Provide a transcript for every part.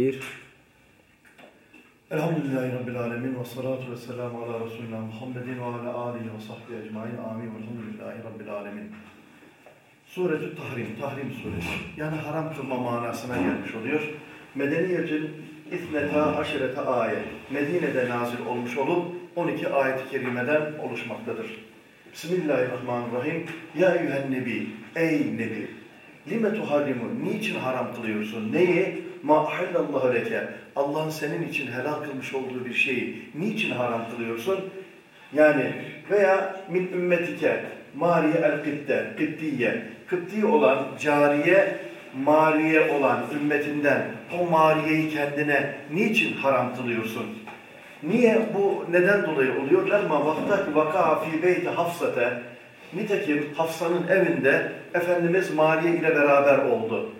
Bir. Elhamdülillahi Rabbil Alemin ve salatu ve selamu ala Resulina Muhammedin ve ala alihi ve sahbihi ecmain. Amin. Velhamdülillahi Rabbil Alemin. Suretü Tahrim, Tahrim suresi. Yani haram kılma manasına gelmiş oluyor. Medeniyetün İthneta aşirete ayet. Medine'de nazil olmuş olup 12 ayet-i kerimeden oluşmaktadır. Bismillahirrahmanirrahim. Ya eyyühen nebi, ey nebi. Lime tuharrimu, niçin haram kılıyorsun? Neyi? Ma ahallallahu leke. Allah'ın senin için helal kılmış olduğu bir şeyi niçin haram kılıyorsun? Yani veya min ümmetike, Mariye el-Kıtte, Kıttiye, Kıtti olan cariye, Mariye olan ümmetinden o Mariye'yi kendine niçin haram kılıyorsun? Niye bu neden dolayı oluyor? Lemma vaktak vaka fi beyti Hafsate Nitekim Hafsa'nın evinde Efendimiz Mariye ile beraber oldu.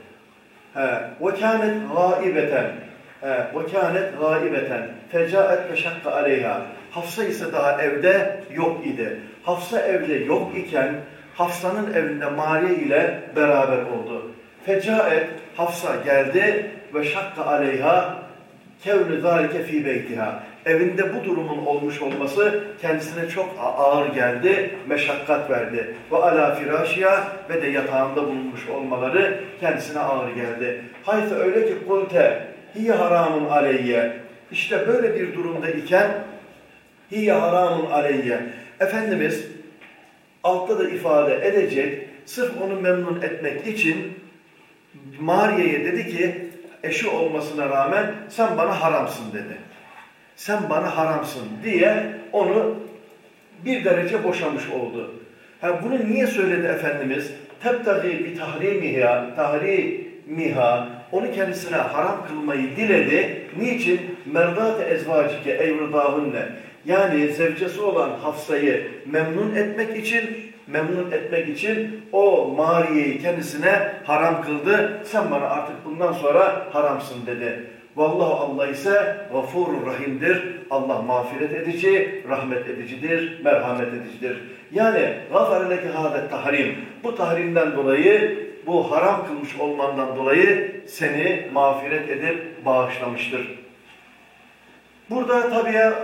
Ve kânet gâibeten fecaet ve şakka aleyha Hafsa ise daha evde yok idi. Hafsa evde yok iken Hafsa'nın evinde Mariye ile beraber oldu. Fecaet Hafsa geldi ve şakka aleyha kevnü zâlike fî beytiha. Evinde bu durumun olmuş olması kendisine çok ağır geldi, meşakkat verdi. Ve ala firâşiya ve de yatağında bulunmuş olmaları kendisine ağır geldi. Hayse öyle ki kulte hiye haramun aleyye. İşte böyle bir durumda iken hiye haramun aleyye. Efendimiz altta da ifade edecek, sırf onu memnun etmek için Mariye'ye dedi ki, eşi olmasına rağmen sen bana haramsın dedi. Sen bana haramsın diye onu bir derece boşamış oldu. Ha, bunu niye söyledi Efendimiz? Tebtagi bi tahrimiha, tahrimiha, onu kendisine haram kılmayı diledi. Niçin? Merdat-ı ezvacike evrudahunne. Yani zevcesi olan Hafsa'yı memnun etmek için memnun etmek için o Mariye'yi kendisine haram kıldı. Sen bana artık bundan sonra haramsın dedi. Vallahu Allah ise gafurur rahimdir. Allah mağfiret edici, rahmet edicidir, merhamet edicidir. Yani gafareleke hadet tahrim. Bu tahrimden dolayı, bu haram kılmış olmandan dolayı seni mağfiret edip bağışlamıştır. Burada tabii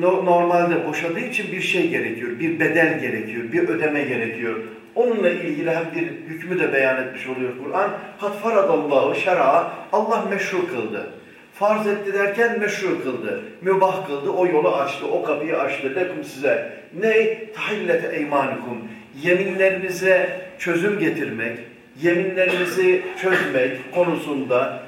normalde boşadığı için bir şey gerekiyor, bir bedel gerekiyor, bir ödeme gerekiyor. Onunla ilgili hem bir hükmü de beyan etmiş oluyor Kur'an. Kat faradallahu şer'a Allah meşru kıldı. Farz etti derken meşru kıldı. Mübah kıldı. O yolu açtı. O kapıyı açtı. Lekum size. Ne? Tahillete eymanikum. Yeminlerinize çözüm getirmek, yeminlerinizi çözmek konusunda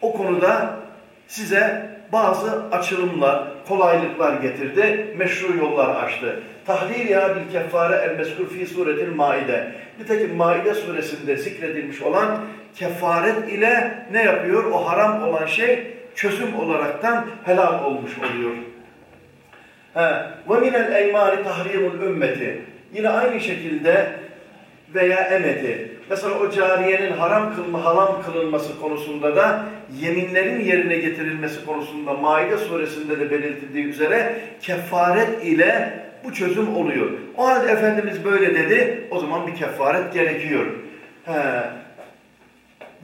o konuda size bazı açılımlar, kolaylıklar getirdi, meşru yollar açtı. Tahlil ya bil keffare el meskur fi suretil maide. Nitekim Maide suresinde zikredilmiş olan kefaret ile ne yapıyor? O haram olan şey çözüm olaraktan helal olmuş oluyor. Ve minel eymani tahrimul ümmeti. Yine aynı şekilde veya emeti. Mesela o cariyenin haram kılma, haram kılınması konusunda da yeminlerin yerine getirilmesi konusunda Maide suresinde de belirtildiği üzere kefaret ile bu çözüm oluyor. O halde Efendimiz böyle dedi, o zaman bir kefaret gerekiyor. He.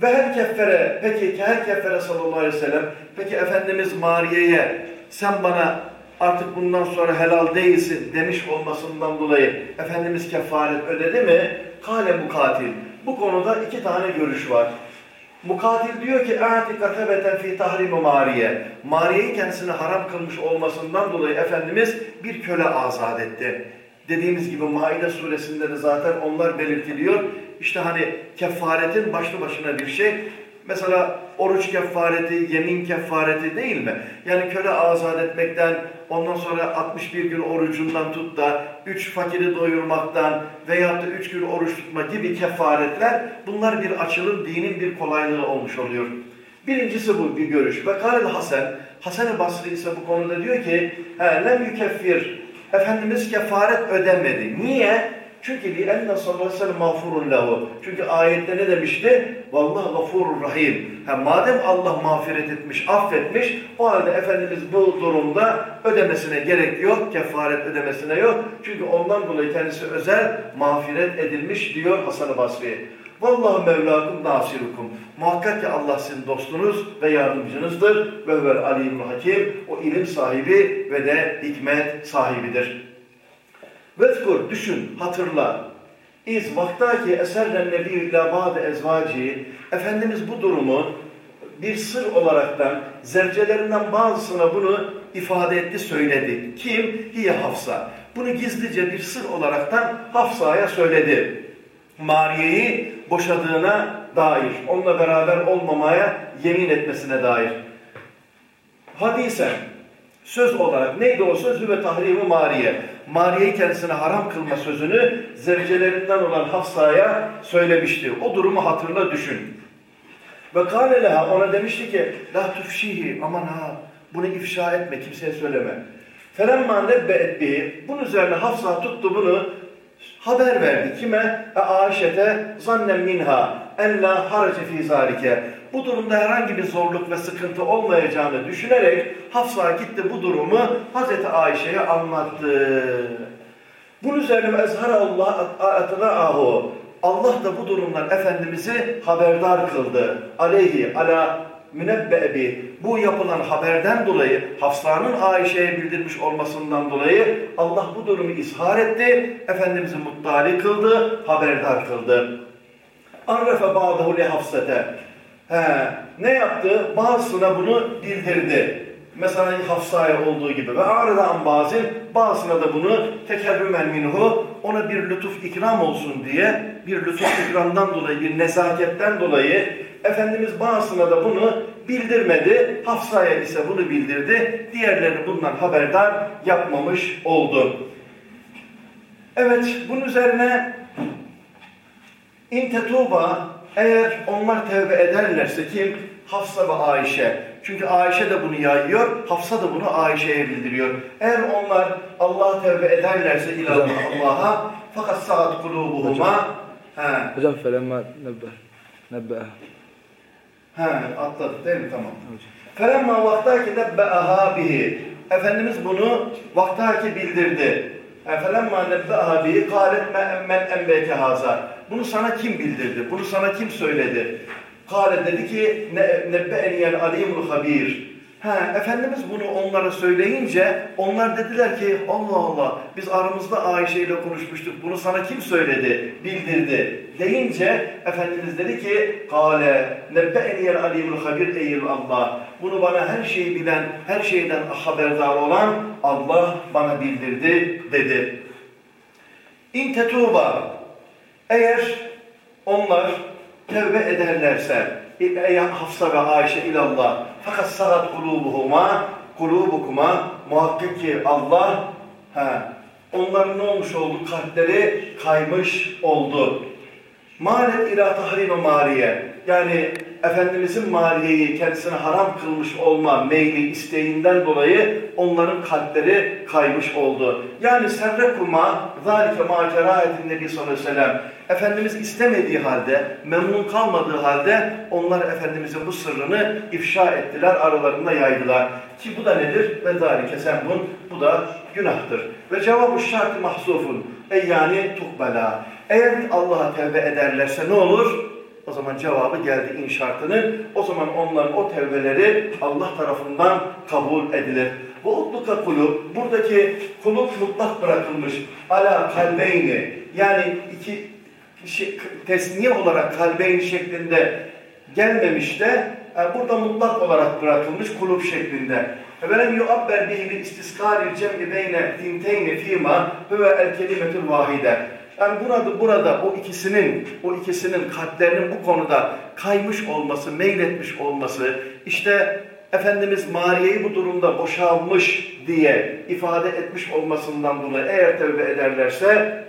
Ve her keffere, peki her keffere sallallahu aleyhi ve sellem, peki Efendimiz Mariye'ye sen bana artık bundan sonra helal değilsin demiş olmasından dolayı Efendimiz kefaret ödedi mi? Kale mukatil. Bu konuda iki tane görüş var. Mukatil diyor ki اَعْتِكَ تَبَتًا ف۪ي تَحْرِمُ Mariye. Mariye'yi kendisine haram kılmış olmasından dolayı Efendimiz bir köle azat etti. Dediğimiz gibi Maide suresinde de zaten onlar belirtiliyor. İşte hani kefaretin başlı başına bir şey. Mesela oruç kefareti, yemin kefareti değil mi? Yani köle azat etmekten, ondan sonra 61 gün orucundan tut da 3 fakiri doyurmaktan veyahut da 3 gün oruç tutma gibi kefaretler bunlar bir açılım, dinin bir kolaylığı olmuş oluyor. Birincisi bu bir görüş. Ve Karel Hasan, Hasan-ı Basri ise bu konuda diyor ki, lem yükeffir, Efendimiz kefaret ödemedi. Niye? Çünkü li enne sallallahu aleyhi ve sellem. Çünkü ayette ne demişti? Vallahi gafurur rahim. Ha, madem Allah mağfiret etmiş, affetmiş, o halde Efendimiz bu durumda ödemesine gerek yok, kefaret ödemesine yok. Çünkü ondan dolayı kendisi özel mağfiret edilmiş diyor Hasan-ı Basri. Vallahu mevlakum nasirukum. Muhakkak ki Allah sizin dostunuz ve yardımcınızdır. Ve vel alimul hakim. O ilim sahibi ve de hikmet sahibidir. Vezkur, düşün, hatırla. İz vaktaki eserlen nebiyyü ila ba'de ezvaci. Efendimiz bu durumu bir sır olaraktan zercelerinden bazısına bunu ifade etti, söyledi. Kim? Hiye Hafsa. Bunu gizlice bir sır olaraktan Hafsa'ya söyledi. Mariye'yi boşadığına dair, onunla beraber olmamaya yemin etmesine dair. Hadise, söz olarak neydi o söz? Ve tahrimi Mariye. Mariye'yi kendisine haram kılma sözünü zevcelerinden olan Hafsa'ya söylemişti. O durumu hatırla düşün. Ve kâle leha ona demişti ki la tufşihi aman ha bunu ifşa etme kimseye söyleme. Felemma nebbe etbihi bunun üzerine Hafsa tuttu bunu haber verdi. Kime? E Ayşe'te zannem minha en la harace fi zalike. Bu durumda herhangi bir zorluk ve sıkıntı olmayacağını düşünerek Hafsa gitti bu durumu Hazreti Ayşe'ye anlattı. Bunun üzerine ezhara Allah atına ahu. Allah da bu durumdan Efendimiz'i haberdar kıldı. Aleyhi ala münebbebi bu yapılan haberden dolayı Hafsa'nın Ayşe'ye bildirmiş olmasından dolayı Allah bu durumu izhar etti. Efendimiz'i muttali kıldı, haberdar kıldı. Arrefe ba'dahu li Hafsete. He, ne yaptı? Bazısına bunu bildirdi. Mesela Hafsa'ya olduğu gibi. Ve aradan bazı, bazısına da bunu tekerrümen minhu, ona bir lütuf ikram olsun diye, bir lütuf ikramdan dolayı, bir nezaketten dolayı Efendimiz bazısına da bunu bildirmedi. Hafsa'ya ise bunu bildirdi. Diğerlerini bundan haberdar yapmamış oldu. Evet, bunun üzerine İntetuba eğer onlar tevbe ederlerse kim? Hafsa ve Ayşe. Çünkü Ayşe de bunu yayıyor, Hafsa da bunu Ayşe'ye bildiriyor. Eğer onlar Allah tevbe ederlerse ilallah Allah'a fakat saat kulubuhuma he. Hocam felemma nebbe nebbe. He atladık değil mi? Tamam. Felemma vaktaki nebbe'aha bihi. Efendimiz bunu vaktaki bildirdi. Felemma nebbe'aha bihi kâlet men embeke hazar. Bunu sana kim bildirdi? Bunu sana kim söyledi? Kale dedi ki nebbe'eniyel alimul habir. Ha, Efendimiz bunu onlara söyleyince onlar dediler ki Allah Allah biz aramızda Ayşe ile konuşmuştuk bunu sana kim söyledi bildirdi deyince Efendimiz dedi ki Kale nebbe'eniyel alimul habir eyyil Allah bunu bana her şeyi bilen her şeyden haberdar olan Allah bana bildirdi dedi. İntetuba eğer onlar tevbe ederlerse ey Hafsa ve Ayşe ilallah fakat sahat kulubuhuma kulubukuma muhakkak ki Allah he, onların ne olmuş oldu? Kalpleri kaymış oldu. Malet ila tahrime mariye yani Efendimizin mariyeyi kendisine haram kılmış olma meyli isteğinden dolayı onların kalpleri kaymış oldu. Yani serre kuma zalike maceraetin nebi sallallahu aleyhi Efendimiz istemediği halde, memnun kalmadığı halde onlar Efendimizin bu sırrını ifşa ettiler, aralarında yaydılar. Ki bu da nedir? Ve zalike sembun, bu da günahtır. Ve cevabı şart mahzufun. Ey yani tukbela. Eğer Allah'a tevbe ederlerse ne olur? O zaman cevabı geldi in. O zaman onların o tevbeleri Allah tarafından kabul edilir. Bu utluka kulüp, buradaki kulüp mutlak bırakılmış. Ala kalbeyni, yani iki şey, tesniye olarak kalbeyni şeklinde gelmemiş de yani e, burada mutlak olarak bırakılmış kulüp şeklinde. Velem yu'abber bihi bil istiskari cem'i beyne tinteyni fîmâ huve el kelimetül vahide. Yani burada burada o ikisinin o ikisinin kalplerinin bu konuda kaymış olması, meyletmiş olması, işte Efendimiz Mariye'yi bu durumda boşalmış diye ifade etmiş olmasından dolayı eğer tövbe ederlerse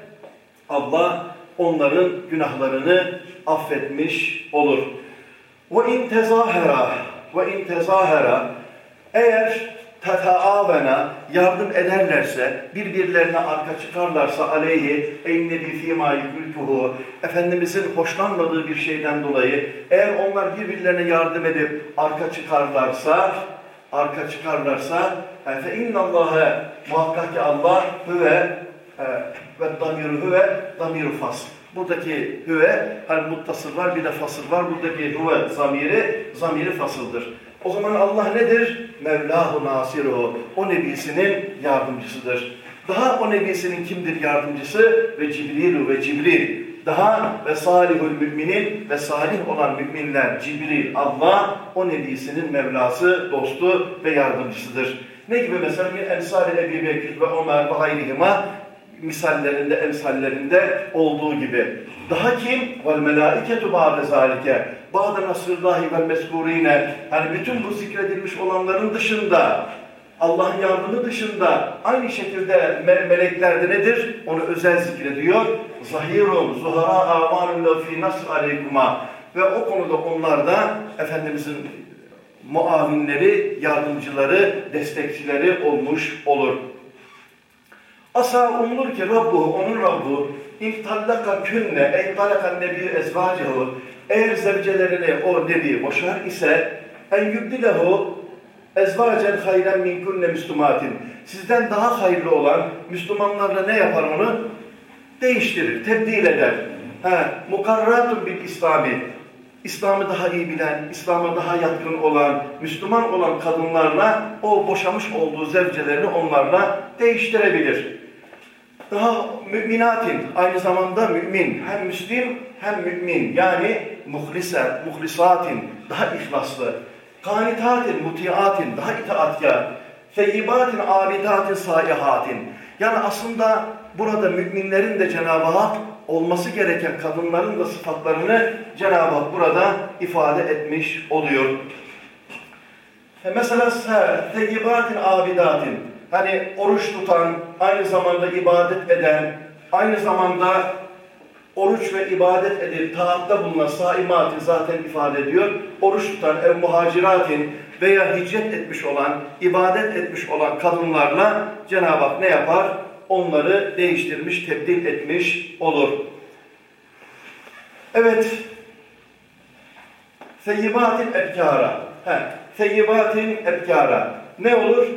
Allah onların günahlarını affetmiş olur. Ve in tezahera ve in tezahera eğer tetaavena yardım ederlerse, birbirlerine arka çıkarlarsa aleyhi eynebi fîmâ yükültuhu Efendimizin hoşlanmadığı bir şeyden dolayı eğer onlar birbirlerine yardım edip arka çıkarlarsa arka çıkarlarsa e, fe innallâhe muhakkak ki Allah hüve e, ve damiru hüve damiru fas. Buradaki hüve, hani muttasıl var, bir de fasıl var. Buradaki hüve zamiri, zamiri fasıldır. O zaman Allah nedir? Mevlahu nasiruhu. O nebisinin yardımcısıdır. Daha o nebisinin kimdir yardımcısı? Ve Cibrilu ve Cibril. Daha ve salihul müminin ve salih olan müminler Cibril, Allah o nebisinin Mevlası, dostu ve yardımcısıdır. Ne gibi mesela bir Ensar-ı Ebi Bekir ve Ömer ve gayrihima misallerinde, emsallerinde olduğu gibi. Daha kim? Vel melâiketu ba'de zâlike. Ba'de nasrıllahi vel meskurine. Hani bütün bu zikredilmiş olanların dışında Allah'ın yardımı dışında aynı şekilde me melekler nedir? Onu özel zikrediyor. Zahirun, zuhara amanun fi nasr aleykuma. Ve o konuda onlar da Efendimizin muavinleri, yardımcıları, destekçileri olmuş olur. Asa umulur ki Rabbu, onun Rabbu intallaka künne, ey talakan nebi ezvacehu eğer zevcelerini o nebi boşar ise en yubdilehu ezvacen hayren min kunne müslümatin sizden daha hayırlı olan Müslümanlarla ne yapar onu? Değiştirir, tebdil eder. Ha, mukarratun bil İslami İslam'ı daha iyi bilen, İslam'a daha yatkın olan, Müslüman olan kadınlarla o boşamış olduğu zevcelerini onlarla değiştirebilir. Daha müminatin, aynı zamanda mümin, hem müslim hem mümin. Yani muhlise, muhlisatin, daha ihlaslı. Kanitatin, mutiatin, daha itaatkar. Feyyibatin, abidatin, saihatin. Yani aslında burada müminlerin de Cenab-ı Hak olması gereken kadınların da sıfatlarını Cenab-ı Hak burada ifade etmiş oluyor. Mesela teyyibatin abidatin hani oruç tutan, aynı zamanda ibadet eden, aynı zamanda oruç ve ibadet edip taatta bulunan saimatin zaten ifade ediyor. Oruç tutan ev muhaciratin veya hicret etmiş olan, ibadet etmiş olan kadınlarla Cenab-ı Hak ne yapar? Onları değiştirmiş, tebdil etmiş olur. Evet. Seyyibatin ebkara. He. Seyyibatin ebkara. Ne olur?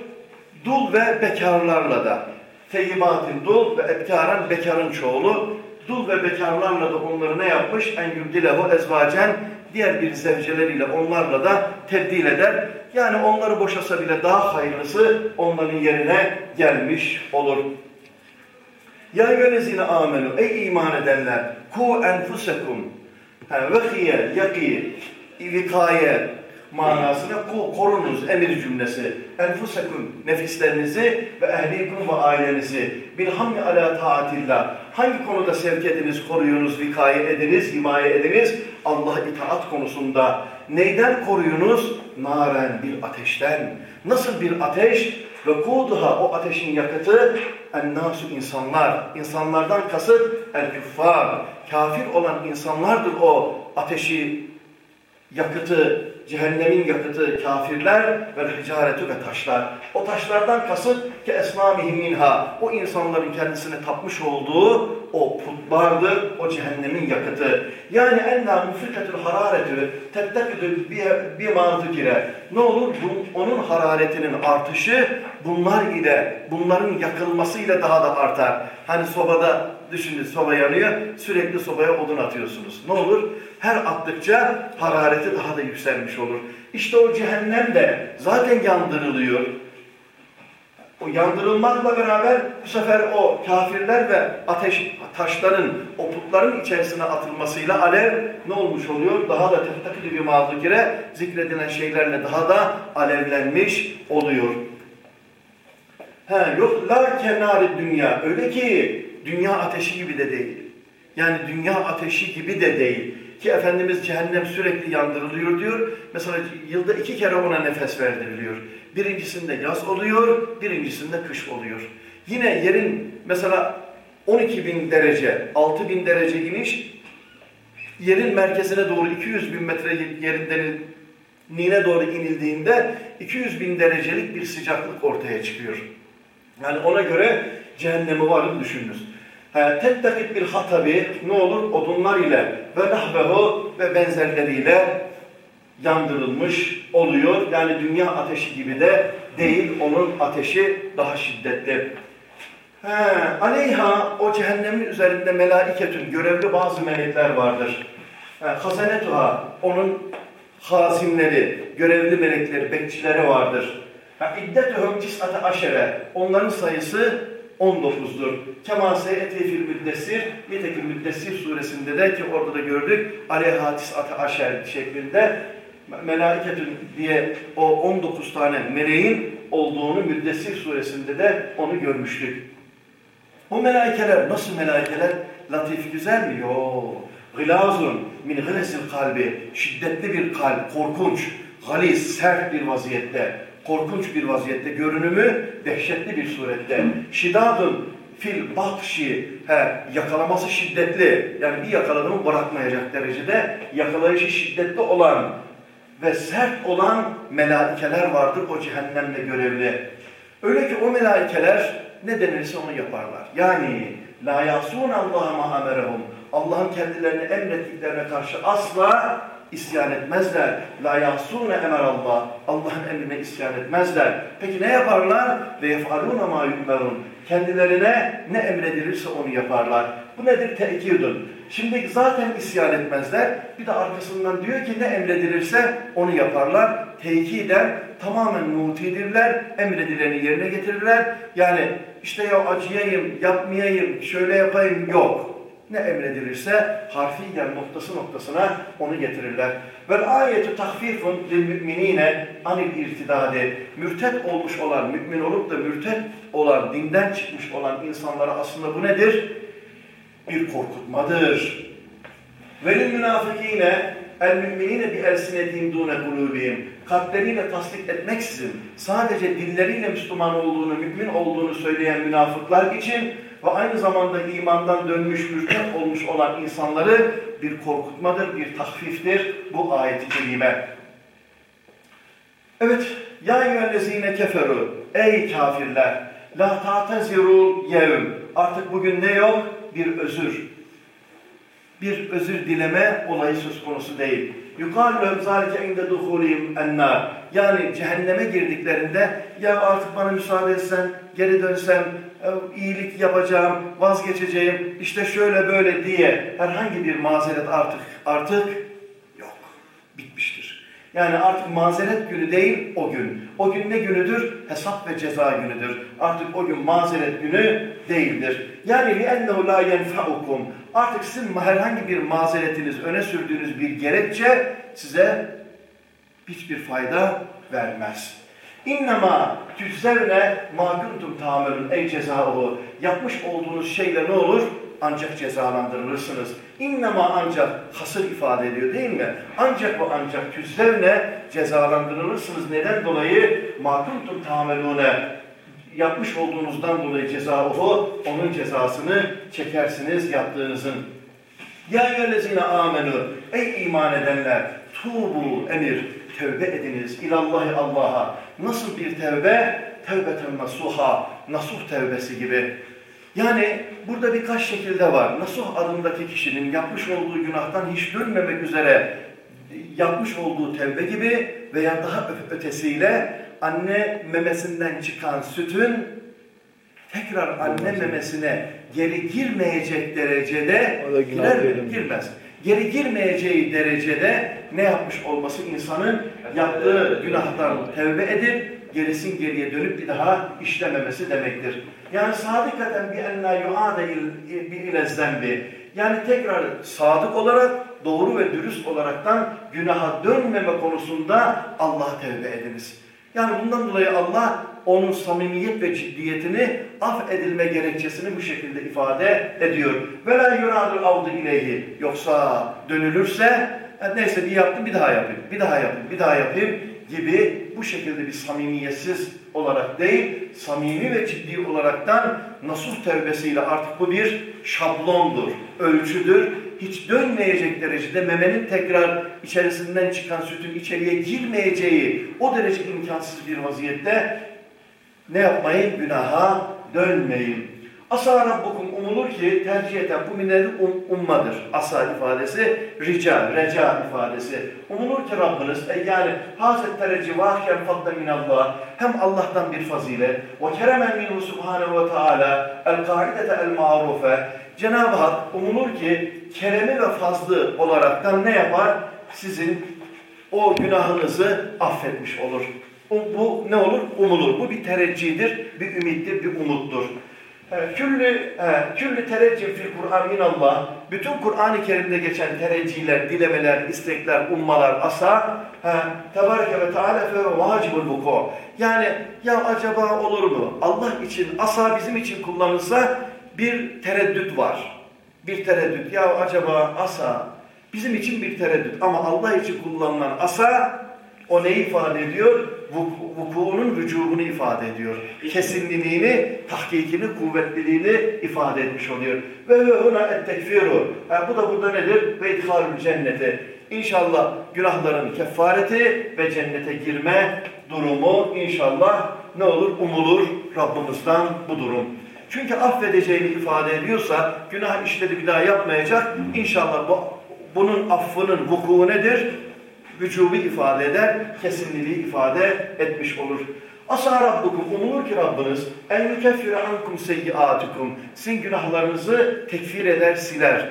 Dul ve bekarlarla da. Seyyibatin dul ve ebkaran bekarın çoğulu. Dul ve bekarlarla da onları ne yapmış? En yubdilehu ezvacen diğer bir zevceleriyle onlarla da tebdil eder. Yani onları boşasa bile daha hayırlısı onların yerine gelmiş olur. Ya yönezine amenu ey iman edenler ku enfusekum vehiye yaki vikaye manasına korunuz emir cümlesi. Enfusekum nefislerinizi ve ehlikum ve ailenizi bilhammi ala taatillah. Hangi konuda sevk ediniz, koruyunuz, vikaye ediniz, himaye ediniz? Allah itaat konusunda. Neyden koruyunuz? Naren bir ateşten. Nasıl bir ateş? Ve kuduha o ateşin yakıtı ennâsu insanlar. İnsanlardan kasıt el küffar. Kafir olan insanlardır o ateşi yakıtı, cehennemin yakıtı kafirler ve hicaretu ve taşlar. O taşlardan kasıt ki esnamihim minha. O insanların kendisine tapmış olduğu o putlardır, o cehennemin yakıtı. Yani enna mufrikatül hararetü tettekidü bir mantıkire. Ne olur? Bu, onun hararetinin artışı bunlar ile, bunların yakılmasıyla daha da artar. Hani sobada düşünün soba yanıyor, sürekli sobaya odun atıyorsunuz. Ne olur? Her attıkça harareti daha da yükselmiş olur. İşte o cehennem de zaten yandırılıyor. O yandırılmakla beraber bu sefer o kafirler ve ateş taşların, o putların içerisine atılmasıyla alev ne olmuş oluyor? Daha da tehtakili bir mağdukire zikredilen şeylerle daha da alevlenmiş oluyor. He, yok la kenari dünya. Öyle ki dünya ateşi gibi de değil. Yani dünya ateşi gibi de değil. Ki Efendimiz cehennem sürekli yandırılıyor diyor. Mesela yılda iki kere ona nefes verdiriliyor. Birincisinde yaz oluyor, birincisinde kış oluyor. Yine yerin mesela 12 bin derece, 6 bin derece iniş, yerin merkezine doğru 200 bin metre yerinden nine doğru inildiğinde 200 bin derecelik bir sıcaklık ortaya çıkıyor. Yani ona göre cehennemi varın düşününüz. Tettekit bir hatabi ne olur? Odunlar ile ve nahbehu ve benzerleriyle yandırılmış oluyor. Yani dünya ateşi gibi de değil, onun ateşi daha şiddetli. He, aleyha o cehennemin üzerinde melaiketün görevli bazı melekler vardır. He, hazanetuha onun hazinleri, görevli melekleri, bekçileri vardır. İddetuhum cis'ate aşere onların sayısı 19'dur. Kema seyeti fil müddessir, nitekim müddessir suresinde de ki orada da gördük, aleyha tis'ate aşer şeklinde melaiketün diye o 19 tane meleğin olduğunu Müddessir suresinde de onu görmüştük. Bu melaikeler nasıl melaikeler? Latif güzel mi? Yok. Gılazun min gılesil kalbi. Şiddetli bir kalp, korkunç, galiz, sert bir vaziyette, korkunç bir vaziyette, görünümü dehşetli bir surette. Şidadun fil batşi, he, yakalaması şiddetli. Yani bir yakaladığımı bırakmayacak derecede yakalayışı şiddetli olan ve sert olan melaikeler vardır o cehennemle görevli. Öyle ki o melaikeler ne denirse onu yaparlar. Yani la yasun Allah'a ma. Allah'ın kendilerine emrettiklerine karşı asla isyan etmezler. La yasune emer Allah. Allah'ın emrine isyan etmezler. Peki ne yaparlar? Ve yefaluna ma yukmerun. Kendilerine ne emredilirse onu yaparlar. Bu nedir? Tekidun. Şimdi zaten isyan etmezler. Bir de arkasından diyor ki ne emredilirse onu yaparlar. Tekiden tamamen mutidirler. Emredileni yerine getirirler. Yani işte ya acıyayım, yapmayayım, şöyle yapayım yok. Ne emredilirse harfiyen noktası noktasına onu getirirler. Ve ayeti tahfifun lil müminine anil irtidadi. Mürtet olmuş olan, mümin olup da mürtet olan, dinden çıkmış olan insanlara aslında bu nedir? Bir korkutmadır. Velil münafıkine el müminine bi elsinetihim dune kulubihim. Kalpleriyle tasdik etmeksizin sadece dilleriyle Müslüman olduğunu, mümin olduğunu söyleyen münafıklar için ve aynı zamanda imandan dönmüş, mürtet olmuş olan insanları bir korkutmadır, bir tahfiftir bu ayet-i kerime. Evet, ya eyyühellezine keferu, ey kafirler, la ta'tezirul yevm. Artık bugün ne yok? Bir özür. Bir özür dileme olayı söz konusu değil. Yukarı zalike inde duhulihim ennar. Yani cehenneme girdiklerinde ya artık bana müsaade etsen, geri dönsem, e, iyilik yapacağım, vazgeçeceğim, işte şöyle böyle diye herhangi bir mazeret artık artık yok. Bitmiştir. Yani artık mazeret günü değil o gün. O gün ne günüdür? Hesap ve ceza günüdür. Artık o gün mazeret günü değildir. Yani لِأَنَّهُ لَا يَنْفَعُكُمْ Artık sizin herhangi bir mazeretiniz, öne sürdüğünüz bir gerekçe size hiçbir fayda vermez. İnnemâ tüzzevne mâ kuntum tamelun ey cezâhu. Yapmış olduğunuz şeyle ne olur? Ancak cezalandırılırsınız. İnnemâ ancak hasır ifade ediyor değil mi? Ancak bu ancak tüzzevne cezalandırılırsınız. Neden dolayı? Mâ kuntum tamelûne yapmış olduğunuzdan dolayı cezauhu, onun cezasını çekersiniz yaptığınızın. Ya eyyühellezine amenu, ey iman edenler, tuğbu emir, tevbe ediniz ilallahi Allah'a. Nasıl bir tevbe? Tevbeten nasuha, nasuh tevbesi gibi. Yani burada birkaç şekilde var. Nasuh adındaki kişinin yapmış olduğu günahtan hiç dönmemek üzere yapmış olduğu tevbe gibi veya daha ötesiyle anne memesinden çıkan sütün tekrar anne memesine geri girmeyecek derecede girer mi? Girmez. Geri girmeyeceği derecede ne yapmış olması insanın yaptığı günahtan tevbe edip gerisin geriye dönüp bir daha işlememesi demektir. Yani sadikaten bir enna yuade ile zembi. Yani tekrar sadık olarak doğru ve dürüst olaraktan günaha dönmeme konusunda Allah'a tevbe ediniz. Yani bundan dolayı Allah onun samimiyet ve ciddiyetini af edilme gerekçesini bu şekilde ifade ediyor. La yuradur avdu ileyhi. Yoksa dönülürse neyse bir yaptım bir daha yapayım, bir daha yapayım, bir daha yapayım gibi bu şekilde bir samimiyetsiz olarak değil, samimi ve ciddi olaraktan nasuh tevbesiyle artık bu bir şablondur, ölçüdür. Hiç dönmeyecek derecede memenin tekrar içerisinden çıkan sütün içeriye girmeyeceği o derece imkansız bir vaziyette ne yapmayın? Günaha dönmeyin. Asa Rabbukum umulur ki tercih eden bu minnetin um, ummadır. Asa ifadesi, rica, reca ifadesi. Umulur ki Rabbiniz, e, yani hazet tereci vahken fadla minallah, hem Allah'tan bir fazile, ve keremen minhu subhanehu ve teala, el kaidete el marufe, Cenab-ı Hak umulur ki keremi ve fazlı olaraktan ne yapar? Sizin o günahınızı affetmiş olur. Bu ne olur? Umulur. Bu bir tereccüdür, bir ümittir, bir umuttur. Küllü, küllü tereccih fil Kur'an minallah. Bütün Kur'an-ı Kerim'de geçen tereccihler, dilemeler, istekler, ummalar, asa Tebareke ve Teala fe vacibul vuku. Yani ya acaba olur mu? Allah için, asa bizim için kullanılsa bir tereddüt var. Bir tereddüt. Ya acaba asa bizim için bir tereddüt. Ama Allah için kullanılan asa o neyi ifade ediyor? Vukuunun vücubunu ifade ediyor. Kesinliliğini, tahkikini, kuvvetliliğini ifade etmiş oluyor. Ve ve huna et tekfiru. bu da burada nedir? Ve idhalül cennete. İnşallah günahların kefareti ve cennete girme durumu inşallah ne olur? Umulur Rabbimizden bu durum. Çünkü affedeceğini ifade ediyorsa günah işledi bir daha yapmayacak. İnşallah bu, bunun affının vuku nedir? Vücubu ifade eder, kesinliliği ifade etmiş olur. Asa Rabbukum, umulur ki Rabbiniz en yukeffire ankum seyyiatikum. Sizin günahlarınızı tekfir eder, siler.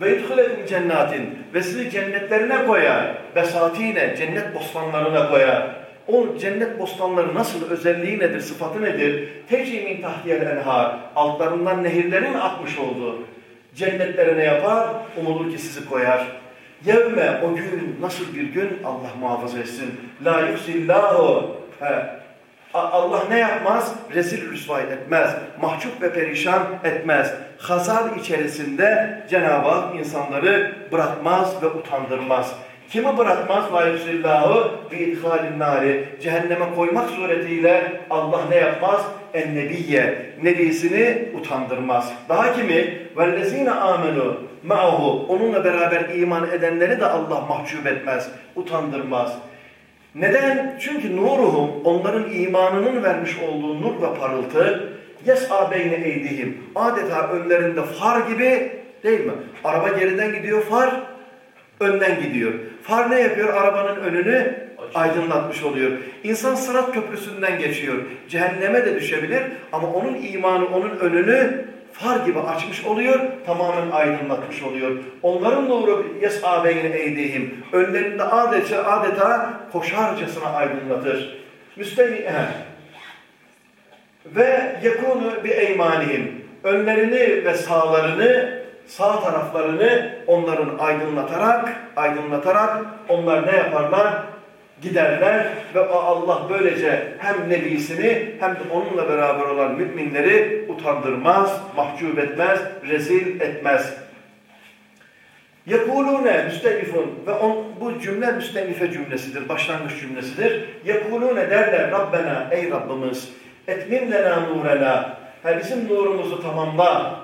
Ve yudhulekum cennatin. Ve sizi cennetlerine koyar. Besatine, cennet bostanlarına koyar. O cennet bostanları nasıl, özelliği nedir, sıfatı nedir? Tecimin tahtiyel enhar. Altlarından nehirlerin akmış olduğu. Cennetlerine yapar, umulur ki sizi koyar. Yevme o gün nasıl bir gün Allah muhafaza etsin. La yuksillahu. Allah ne yapmaz? Rezil rüsvay etmez. Mahcup ve perişan etmez. Hazal içerisinde Cenab-ı insanları bırakmaz ve utandırmaz. Kimi bırakmaz? Vayusillahu bi idhalin nari. Cehenneme koymak suretiyle Allah ne yapmaz? En nebiyye. Nebisini utandırmaz. Daha kimi? Vellezine amenu ma'hu. Onunla beraber iman edenleri de Allah mahcup etmez, utandırmaz. Neden? Çünkü nuruhum, onların imanının vermiş olduğu nur ve parıltı, yes'a beyne eydihim. Adeta önlerinde far gibi değil mi? Araba geriden gidiyor, far önden gidiyor. Far ne yapıyor? Arabanın önünü aydınlatmış oluyor. İnsan sırat köprüsünden geçiyor. Cehenneme de düşebilir ama onun imanı onun önünü far gibi açmış oluyor, tamamen aydınlatmış oluyor. Onların nuru yes'a beyne eydihim. Önlerinde adeta, adeta koşarcasına aydınlatır. Müstemi'e ve yekunu bi eymanihim. Önlerini ve sağlarını, sağ taraflarını onların aydınlatarak, aydınlatarak onlar ne yaparlar? Giderler ve Allah böylece hem nebisini hem de onunla beraber olan müminleri utandırmaz, mahcup etmez, rezil etmez. Yekulune müstelifun ve on, bu cümle müstelife cümlesidir, başlangıç cümlesidir. Yekulune derler Rabbena ey Rabbimiz etmim lena nurena ha, bizim nurumuzu tamamla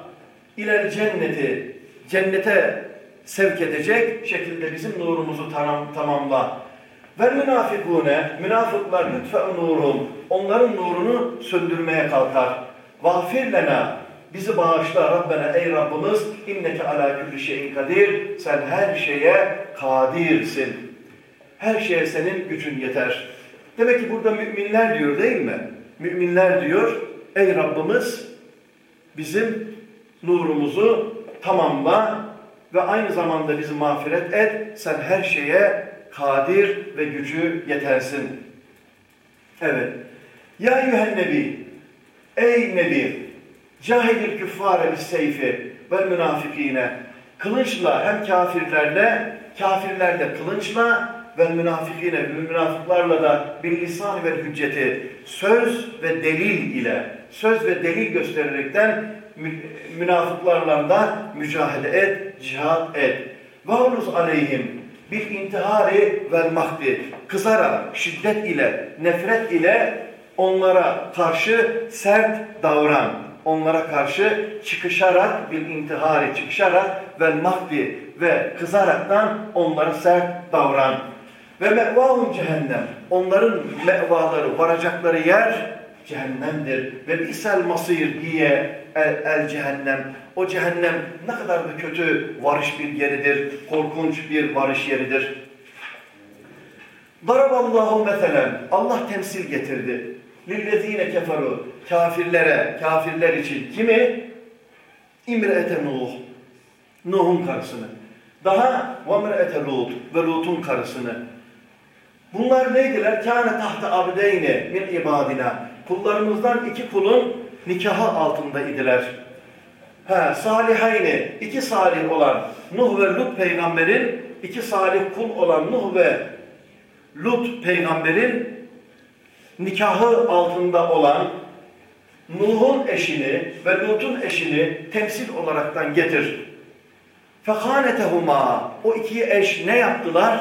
iler cenneti cennete sevk edecek şekilde bizim nurumuzu tamam, tamamla. Ve münafikune, münafıklar lütfe nurum, onların nurunu söndürmeye kalkar. Vafir bizi bağışla Rabbena ey Rabbimiz, inneke ala külli şeyin kadir, sen her şeye kadirsin. Her şeye senin gücün yeter. Demek ki burada müminler diyor değil mi? Müminler diyor, ey Rabbimiz bizim nurumuzu tamamla ve aynı zamanda bizi mağfiret et, sen her şeye kadir ve gücü yetersin. Evet. Ya eyyühen nebi, ey nebi, cahidil küffare bis seyfi ve münafikine, kılıçla hem kafirlerle, kafirlerle kılıçla ve münafikine, münafıklarla da bir lisan ve hücceti, söz ve delil ile, söz ve delil göstererekten münafıklarla da mücahede et, cihat et. Vavruz aleyhim, bir intihari vermekti. Kızarak, şiddet ile, nefret ile onlara karşı sert davran. Onlara karşı çıkışarak bir intihari çıkışarak vermekti ve kızaraktan onlara sert davran. Ve mevvahum cehennem. Onların mevvaları, varacakları yer cehennemdir. Ve isel masir diye el, el cehennem. O cehennem ne kadar da kötü varış bir yeridir, korkunç bir varış yeridir. Daraballahu meselen, Allah temsil getirdi. Lillezine keferu, kafirlere, kafirler için. Kimi? İmre'ete Nuh, Nuh'un karısını. Daha vamre'ete Lut ve Lut'un karısını. Bunlar neydiler? Kâne tahta abdeyni min ibadina. Kullarımızdan iki kulun nikahı altında idiler. He, salihayni, iki salih olan Nuh ve Lut peygamberin, iki salih kul olan Nuh ve Lut peygamberin nikahı altında olan Nuh'un eşini ve Lut'un eşini temsil olaraktan getir. Fekhanetehuma o iki eş ne yaptılar?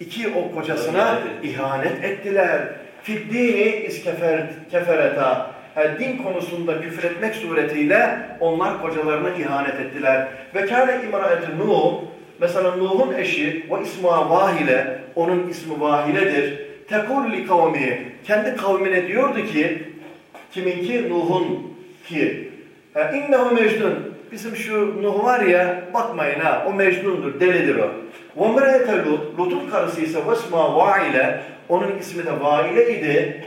İki o kocasına ihanet ettiler. Fiddini iskefereta Yani din konusunda küfretmek suretiyle onlar kocalarına ihanet ettiler. Ve kâne imraeti Nuh, mesela Nuh'un eşi ve ismuha Vahile, onun ismi Vahile'dir. Tekul li kavmi, kendi kavmine diyordu ki, kiminki? Nuh'un ki, innehu mecnun, bizim şu Nuh var ya, bakmayın ha, o mecnundur, delidir o. وَمْرَيَةَ Lut, Lut'un karısı ise وَاسْمَا Vaile, onun ismi de Vaile idi.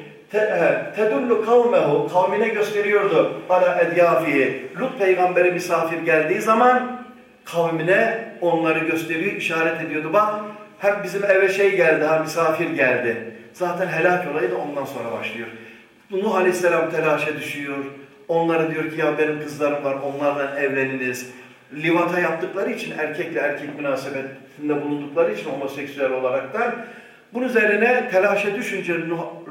Tedullu kavmehu, kavmine gösteriyordu ala edyafihi. Lut peygamberi misafir geldiği zaman kavmine onları gösteriyor, işaret ediyordu. Bak hem bizim eve şey geldi, ha misafir geldi. Zaten helak olayı da ondan sonra başlıyor. Nuh aleyhisselam telaşa düşüyor. Onlara diyor ki ya benim kızlarım var, onlarla evleniniz. Livata yaptıkları için erkekle erkek münasebetinde bulundukları için homoseksüel olaraktan bunun üzerine telaşa düşünce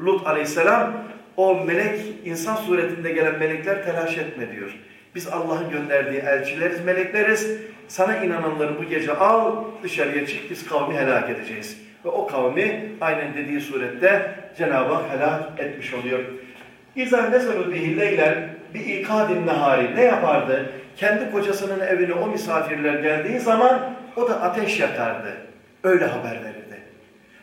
Lut aleyhisselam o melek, insan suretinde gelen melekler telaş etme diyor. Biz Allah'ın gönderdiği elçileriz, melekleriz. Sana inananları bu gece al, dışarıya çık, biz kavmi helak edeceğiz. Ve o kavmi aynen dediği surette Cenab-ı Hak helak etmiş oluyor. İzâ nezaru bihilleyler bir ikadin nehari ne yapardı? Kendi kocasının evine o misafirler geldiği zaman o da ateş yakardı. Öyle haber verirdi.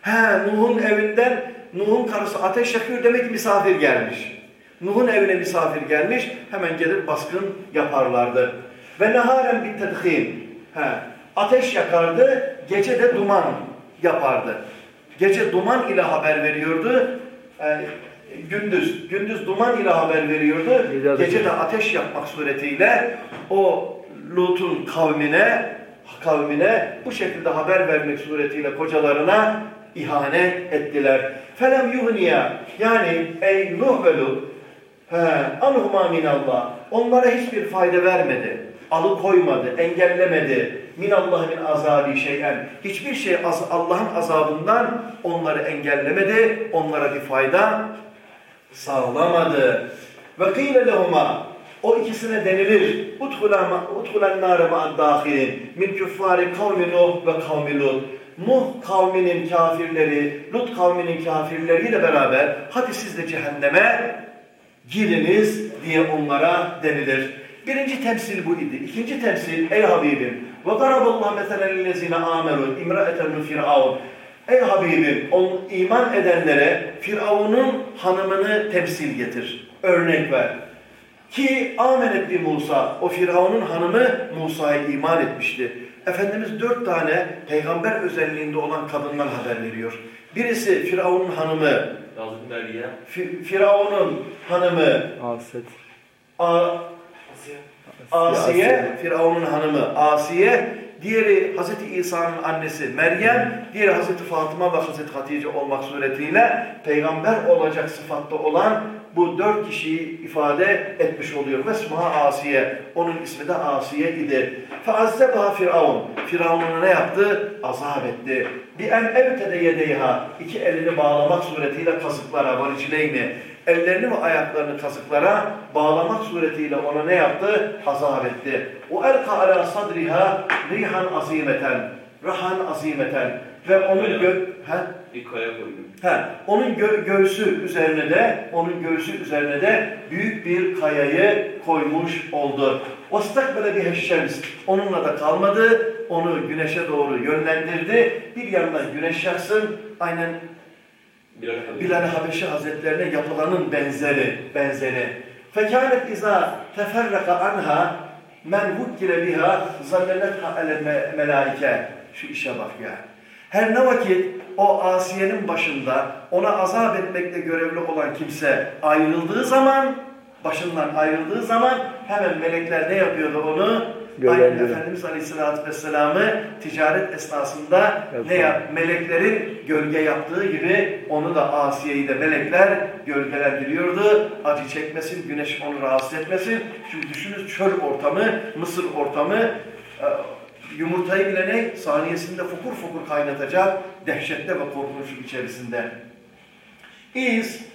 He Nuh'un evinden Nuh'un karısı ateş yakıyor demek ki misafir gelmiş. Nuh'un evine misafir gelmiş hemen gelir baskın yaparlardı. Ve neharen bir tedhim. He, ateş yakardı, gece de duman yapardı. Gece duman ile haber veriyordu. E, gündüz, gündüz duman ile haber veriyordu. Gece de ateş yapmak suretiyle o Lut'un kavmine kavmine bu şekilde haber vermek suretiyle kocalarına ihanet ettiler. Felem yuhniya yani ey Nuh ve Lut anhuma minallah onlara hiçbir fayda vermedi. Alıkoymadı, engellemedi. Minallah min azabi şeyen. Hiçbir şey Allah'ın azabından onları engellemedi. Onlara bir fayda sağlamadı. Ve kıyle lehuma o ikisine denilir. Uthulen nâre ma'an dâhilin min küffâri kavmi ve kavmi. Nuh kavminin kafirleri, Lut kavminin kafirleriyle beraber hadi siz de cehenneme giriniz diye onlara denilir. Birinci temsil bu idi. İkinci temsil ey Habibim ve daraballahu meselen lillezine amenu imra'eten firavun Ey Habibim, on, iman edenlere Firavun'un hanımını temsil getir. Örnek ver. Ki amenet bir Musa, o Firavun'un hanımı Musa'ya iman etmişti. Efendimiz dört tane peygamber özelliğinde olan kadından haber veriyor. Birisi Firavun'un hanımı, Firavun'un hanımı. Aset. Asiye, Firavun'un hanımı. Asiye, diğeri Hazreti İsa'nın annesi Meryem, diğeri Hazreti Fatıma ve Hazreti Hatice olmak suretiyle peygamber olacak sıfatta olan bu dört kişiyi ifade etmiş oluyor. Vesmaha Asiye. Onun ismi de Asiye idi. Feazzebaha Firavun. Firavun'u ne yaptı? Azap etti. Bi en evtede yedeyha. İki elini bağlamak suretiyle kazıklara, varicileyni. Ellerini ve ayaklarını kazıklara bağlamak suretiyle ona ne yaptı? Azap etti. O elka ala sadriha rihan azimeten. Rahan azimeten. Ve onun gö... Ha? bir kaya koydum. He, onun gö göğsü üzerine de onun göğsü üzerine de büyük bir kayayı koymuş oldu. Ostakbele bir heşşems. Onunla da kalmadı. Onu güneşe doğru yönlendirdi. Bir yandan güneş yaksın. Aynen Bilal-i Habeşi Hazretlerine yapılanın benzeri, benzeri. Fekâlet izâ teferraka anha men hukkile biha zanneletha el melaike. Şu işe bak ya. Her ne vakit o Asiye'nin başında ona azap etmekle görevli olan kimse ayrıldığı zaman, başından ayrıldığı zaman hemen melekler ne yapıyordu onu? Aynen Efendimiz Aleyhisselatü Vesselam'ı ticaret esnasında ne yap? Meleklerin gölge yaptığı gibi onu da Asiye'yi de melekler gölgelendiriyordu. Acı çekmesin, güneş onu rahatsız etmesin. Çünkü düşünün çöl ortamı, Mısır ortamı, e, yumurtayı bile ne? Saniyesinde fokur fokur kaynatacak dehşette ve korkunçluk içerisinde. İz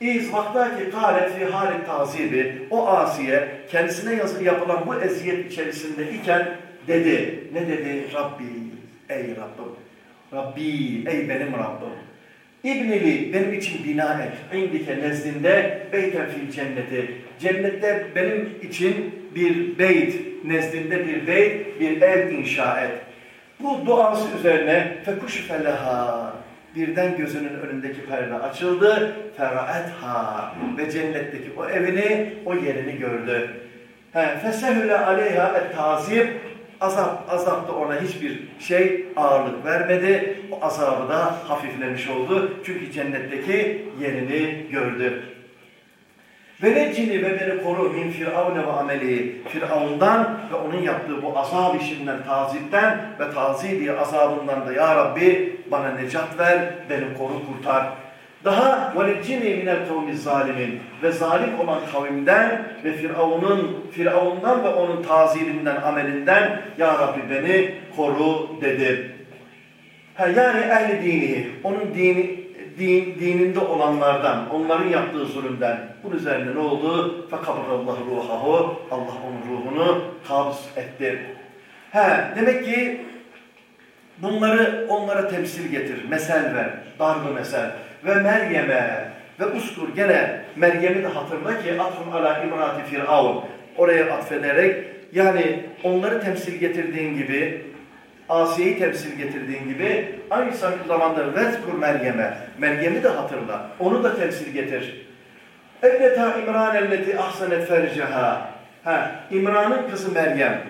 İz vaktaki kâlet fi hâli tazibi o Asiye kendisine yazı yapılan bu eziyet içerisinde iken dedi. Ne dedi? Rabbi, ey Rabbim. Rabbi, ey benim Rabbim. İbnili benim için bina et. İndike nezdinde beyten fil cenneti. Cennette benim için bir beyt, nezdinde bir beyt, bir ev inşa et. Bu duası üzerine fekuş feleha birden gözünün önündeki perde açıldı. Feraetha ve cennetteki o evini, o yerini gördü. Fesehüle aleyha et tazib azap, azap da ona hiçbir şey ağırlık vermedi. O azabı da hafiflemiş oldu. Çünkü cennetteki yerini gördü. Ve necini ve beni koru min firavne ve ameli. Firavundan ve onun yaptığı bu azab işinden, tazipten ve tazibi azabından da Ya Rabbi bana necat ver, beni koru kurtar. Daha وَلِجِّنِي minel kavmi zalimin ve zalim olan kavimden ve Firavun'un Firavun'dan ve onun tazibinden, amelinden Ya Rabbi beni koru dedi. Ha, yani ehli dini, onun dini, din, dininde olanlardan, onların yaptığı zulümden. Bunun üzerine ne oldu? فَقَبْرَ ruhahu Allah onun ruhunu kabz etti. He, demek ki bunları onlara temsil getir, mesel ver, darbe mesel. Ve Meryem'e ve uskur gene Meryem'i de hatırla ki atfun ala imrati firavun. Oraya atfederek yani onları temsil getirdiğin gibi Asiye'yi temsil getirdiğin gibi aynı zamanda vezkur Meryem'e. Meryem'i de hatırla. Onu da temsil getir. Ebneta İmran elleti ahsenet ferceha. Ha, İmran'ın kızı Meryem.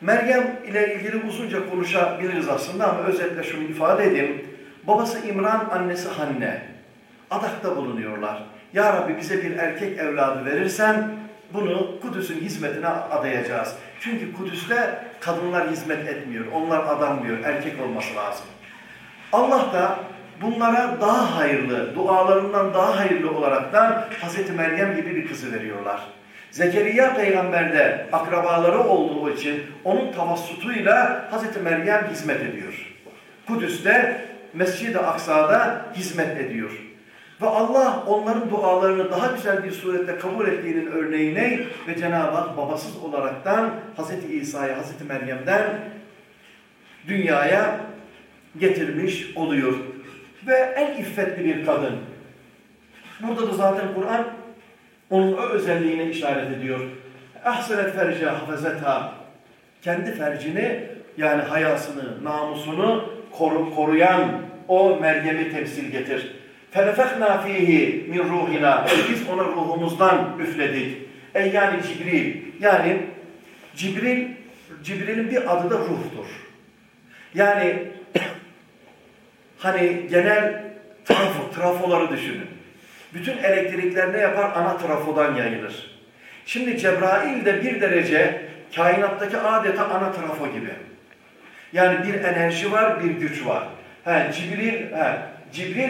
Meryem ile ilgili uzunca konuşabiliriz aslında ama özetle şunu ifade edeyim. Babası İmran, annesi Hanne. Adakta bulunuyorlar. Ya Rabbi bize bir erkek evladı verirsen bunu Kudüs'ün hizmetine adayacağız. Çünkü Kudüs'te kadınlar hizmet etmiyor. Onlar adam diyor. Erkek olması lazım. Allah da bunlara daha hayırlı, dualarından daha hayırlı olaraktan Hazreti Meryem gibi bir kızı veriyorlar. Zekeriya peygamberde akrabaları olduğu için onun tavassutuyla Hazreti Meryem hizmet ediyor. Kudüs'te, Mescid-i Aksa'da hizmet ediyor. Ve Allah onların dualarını daha güzel bir surette kabul ettiğinin örneğini ve Cenab-ı Hak babasız olaraktan Hz. İsa'yı Hz. Meryem'den dünyaya getirmiş oluyor. Ve en iffetli bir kadın. Burada da zaten Kur'an onun o özelliğine işaret ediyor. Ahsenet ferce hafezeta. Kendi fercini yani hayasını, namusunu koru, koruyan o Meryem'i temsil getir. فَنَفَخْنَا ف۪يهِ min ruhina. Biz ona ruhumuzdan üfledik. Ey yani Cibril. Yani Cibril, Cibril'in bir adı da ruhtur. Yani hani genel trafo, trafoları düşünün. Bütün elektrikler ne yapar? Ana trafodan yayılır. Şimdi Cebrail de bir derece kainattaki adeta ana trafo gibi. Yani bir enerji var, bir güç var. He, Cibril, he, Cibril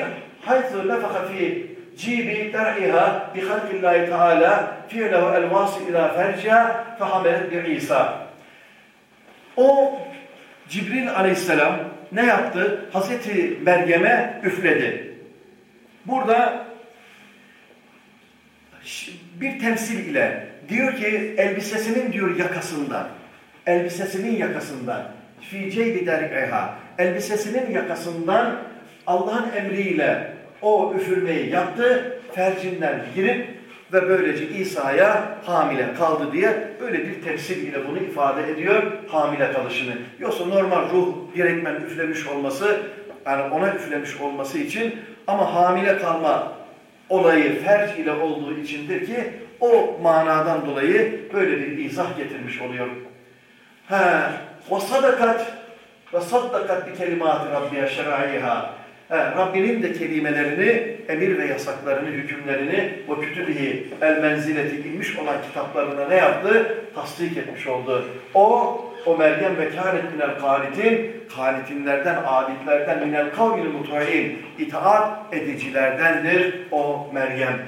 nefaka fi cibi der'iha bi halkillahi teala fi'lehu el-vasi ila ferca fehamelet bi İsa. O Cibril aleyhisselam ne yaptı? Hazreti Meryem'e üfledi. Burada bir temsil ile diyor ki elbisesinin diyor yakasından, elbisesinin yakasından fi ceybi der'iha elbisesinin yakasından Allah'ın emriyle o üfürmeyi yaptı, fercinden girip ve böylece İsa'ya hamile kaldı diye böyle bir temsil ile bunu ifade ediyor hamile kalışını. Yoksa normal ruh direktmen üflemiş olması, yani ona üflemiş olması için ama hamile kalma olayı ferç ile olduğu içindir ki o manadan dolayı böyle bir izah getirmiş oluyor. Ha, ve sadakat ve saddakat bi kelimat rabbiye şeraiha. Rabbinin de kelimelerini, emir ve yasaklarını, hükümlerini ve kütübihi el menzileti inmiş olan kitaplarına ne yaptı? Tasdik etmiş oldu. O, o Meryem ve kânet minel kânitin, kânitinlerden, abidlerden, minel kavmil muta'in, itaat edicilerdendir o Meryem.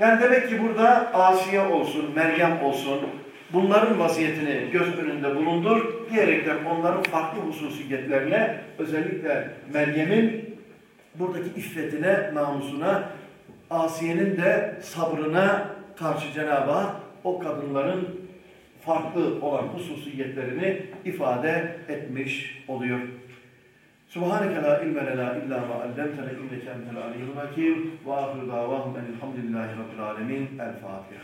Yani demek ki burada Asiye olsun, Meryem olsun, bunların vaziyetini göz önünde bulundur diyerekten onların farklı hususiyetlerine, özellikle Meryem'in buradaki iffetine, namusuna, Asiye'nin de sabrına karşı Cenab-ı Hak o kadınların farklı olan hususiyetlerini ifade etmiş oluyor. Subhaneke la ilme lena illa ma allamtena inneke entel aliyyul hakim ve ahiru davahum enilhamdülillahi rabbil alemin. El Fatiha.